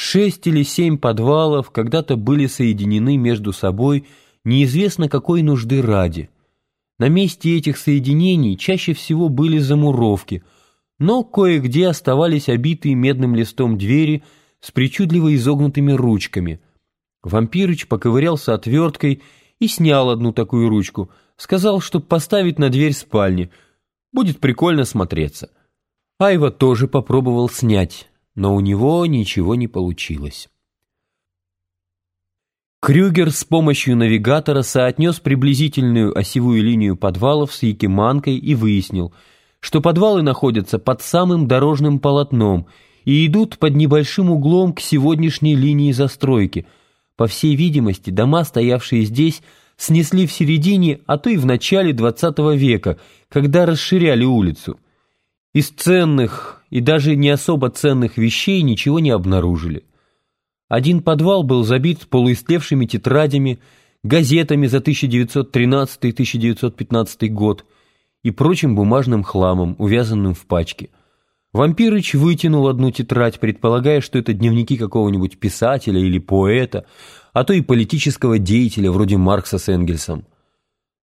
Шесть или семь подвалов когда-то были соединены между собой неизвестно какой нужды ради. На месте этих соединений чаще всего были замуровки, но кое-где оставались обитые медным листом двери с причудливо изогнутыми ручками. Вампирыч поковырялся отверткой и снял одну такую ручку, сказал, чтоб поставить на дверь спальни. Будет прикольно смотреться. Айва тоже попробовал снять но у него ничего не получилось. Крюгер с помощью навигатора соотнес приблизительную осевую линию подвалов с Якиманкой и выяснил, что подвалы находятся под самым дорожным полотном и идут под небольшим углом к сегодняшней линии застройки. По всей видимости, дома, стоявшие здесь, снесли в середине, а то и в начале XX века, когда расширяли улицу. Из ценных, и даже не особо ценных вещей ничего не обнаружили. Один подвал был забит полуистлевшими тетрадями, газетами за 1913-1915 год и прочим бумажным хламом, увязанным в пачке. Вампирыч вытянул одну тетрадь, предполагая, что это дневники какого-нибудь писателя или поэта, а то и политического деятеля вроде Маркса с Энгельсом.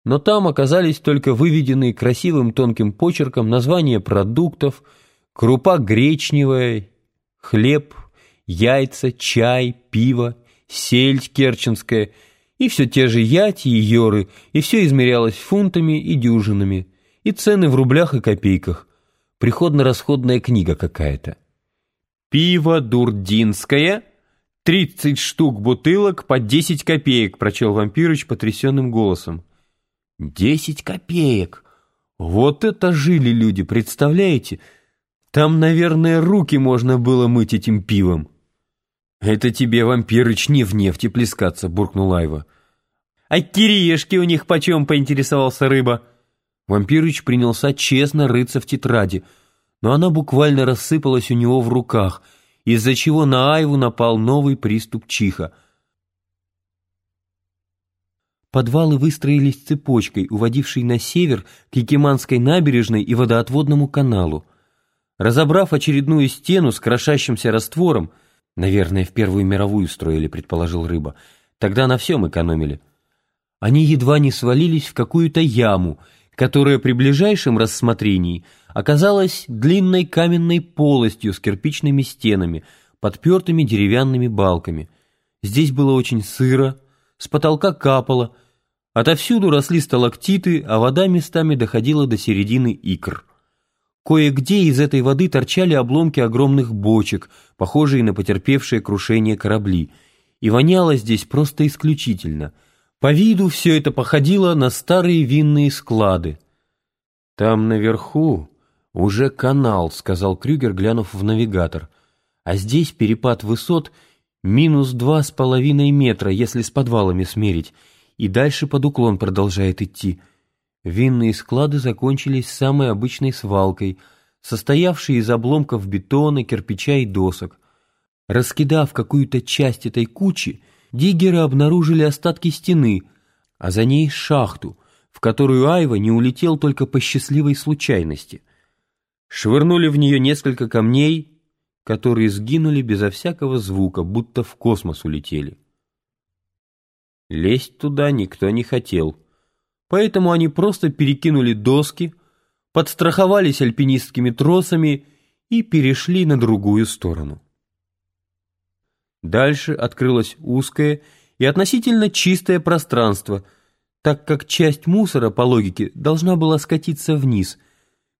Но там оказались только выведенные красивым тонким почерком названия продуктов – крупа гречневая, хлеб, яйца, чай, пиво, сельдь керченская и все те же яти и йоры, и все измерялось фунтами и дюжинами, и цены в рублях и копейках. Приходно-расходная книга какая-то. «Пиво дурдинское», «Тридцать штук бутылок по десять копеек», — прочел вампирыч потрясенным голосом. «Десять копеек! Вот это жили люди, представляете?» Там, наверное, руки можно было мыть этим пивом. «Это тебе, вампирыч, не в нефти плескаться», — буркнул Айва. «А кириешки у них почем?» — поинтересовался рыба. Вампирыч принялся честно рыться в тетради, но она буквально рассыпалась у него в руках, из-за чего на Айву напал новый приступ чиха. Подвалы выстроились цепочкой, уводившей на север к Якиманской набережной и водоотводному каналу. Разобрав очередную стену с крошащимся раствором, наверное, в Первую мировую строили, предположил рыба, тогда на всем экономили, они едва не свалились в какую-то яму, которая при ближайшем рассмотрении оказалась длинной каменной полостью с кирпичными стенами, подпертыми деревянными балками. Здесь было очень сыро, с потолка капало, отовсюду росли сталактиты, а вода местами доходила до середины икр. Кое-где из этой воды торчали обломки огромных бочек, похожие на потерпевшие крушение корабли, и воняло здесь просто исключительно. По виду все это походило на старые винные склады. «Там наверху уже канал», — сказал Крюгер, глянув в навигатор. «А здесь перепад высот минус два с половиной метра, если с подвалами смерить, и дальше под уклон продолжает идти». Винные склады закончились самой обычной свалкой, состоявшей из обломков бетона, кирпича и досок. Раскидав какую-то часть этой кучи, диггеры обнаружили остатки стены, а за ней шахту, в которую Айва не улетел только по счастливой случайности. Швырнули в нее несколько камней, которые сгинули безо всякого звука, будто в космос улетели. Лезть туда никто не хотел — Поэтому они просто перекинули доски, подстраховались альпинистскими тросами и перешли на другую сторону. Дальше открылось узкое и относительно чистое пространство, так как часть мусора, по логике, должна была скатиться вниз.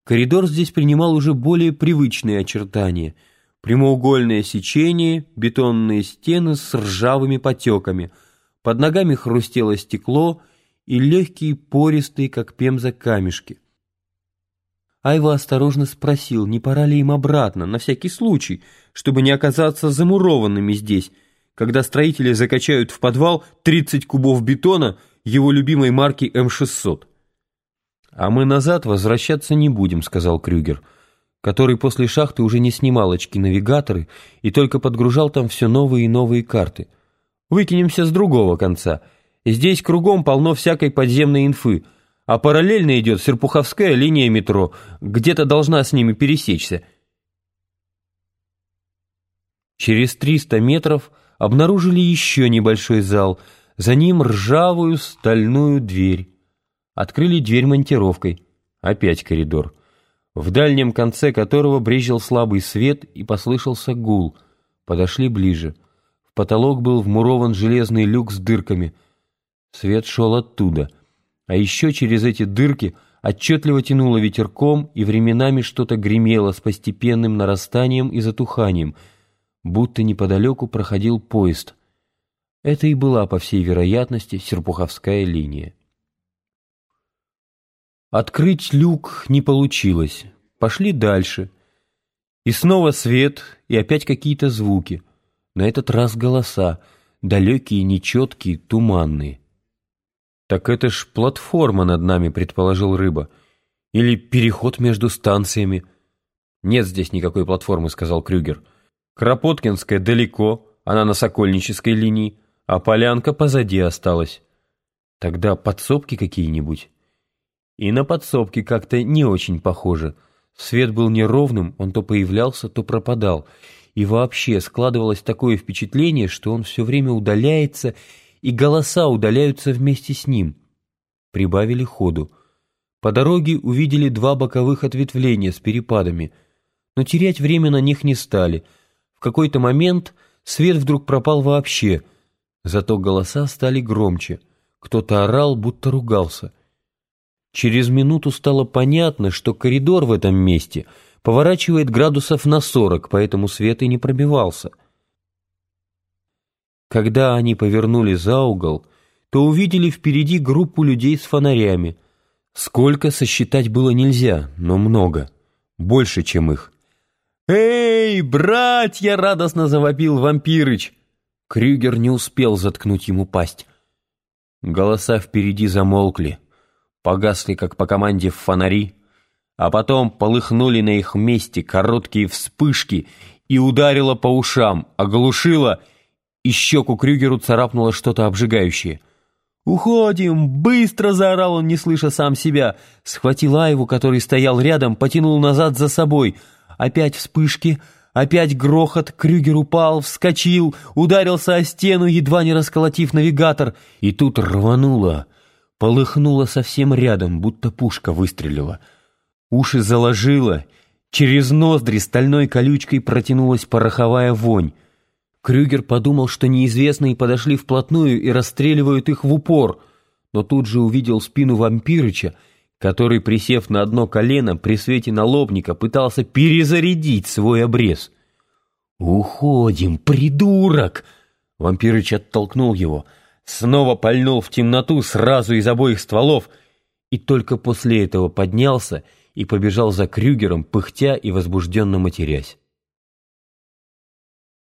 Коридор здесь принимал уже более привычные очертания. Прямоугольное сечение, бетонные стены с ржавыми потеками. Под ногами хрустело стекло — и легкие пористые, как пемза, камешки. Айва осторожно спросил, не пора ли им обратно, на всякий случай, чтобы не оказаться замурованными здесь, когда строители закачают в подвал 30 кубов бетона его любимой марки М600. «А мы назад возвращаться не будем», — сказал Крюгер, который после шахты уже не снимал очки-навигаторы и только подгружал там все новые и новые карты. «Выкинемся с другого конца», — Здесь кругом полно всякой подземной инфы, а параллельно идет Серпуховская линия метро, где-то должна с ними пересечься. Через 300 метров обнаружили еще небольшой зал, за ним ржавую стальную дверь. Открыли дверь монтировкой. Опять коридор, в дальнем конце которого брезжил слабый свет и послышался гул. Подошли ближе. В потолок был вмурован железный люк с дырками. Свет шел оттуда. А еще через эти дырки отчетливо тянуло ветерком, и временами что-то гремело с постепенным нарастанием и затуханием — будто неподалеку проходил поезд. Это и была, по всей вероятности, Серпуховская линия. Открыть люк не получилось. Пошли дальше. И снова свет, и опять какие-то звуки. На этот раз голоса, далекие, нечеткие, туманные. «Так это ж платформа над нами», — предположил Рыба. «Или переход между станциями». «Нет здесь никакой платформы», — сказал Крюгер. Кропоткинская далеко, она на Сокольнической линии, а Полянка позади осталась. Тогда подсобки какие-нибудь? И на подсобки как-то не очень похоже. Свет был неровным, он то появлялся, то пропадал. И вообще складывалось такое впечатление, что он все время удаляется, и голоса удаляются вместе с ним. Прибавили ходу. По дороге увидели два боковых ответвления с перепадами, но терять время на них не стали — в какой-то момент свет вдруг пропал вообще, зато голоса стали громче. Кто-то орал, будто ругался. Через минуту стало понятно, что коридор в этом месте поворачивает градусов на сорок, поэтому свет и не пробивался. Когда они повернули за угол, то увидели впереди группу людей с фонарями. Сколько сосчитать было нельзя, но много, больше, чем их. «Эй, братья!» — радостно завопил вампирыч. Крюгер не успел заткнуть ему пасть. Голоса впереди замолкли, погасли, как по команде в фонари, а потом полыхнули на их месте короткие вспышки и ударило по ушам, оглушило, и щеку Крюгеру царапнуло что-то обжигающее. «Уходим! Быстро!» — заорал он, не слыша сам себя. Схватил Айву, который стоял рядом, потянул назад за собой — Опять вспышки, опять грохот, Крюгер упал, вскочил, ударился о стену, едва не расколотив навигатор, и тут рвануло, полыхнуло совсем рядом, будто пушка выстрелила. Уши заложило, через ноздри стальной колючкой протянулась пороховая вонь. Крюгер подумал, что неизвестные подошли вплотную и расстреливают их в упор, но тут же увидел спину вампирыча, который, присев на одно колено, при свете налобника пытался перезарядить свой обрез. «Уходим, придурок!» Вампирыч оттолкнул его, снова пальнул в темноту сразу из обоих стволов и только после этого поднялся и побежал за Крюгером, пыхтя и возбужденно матерясь.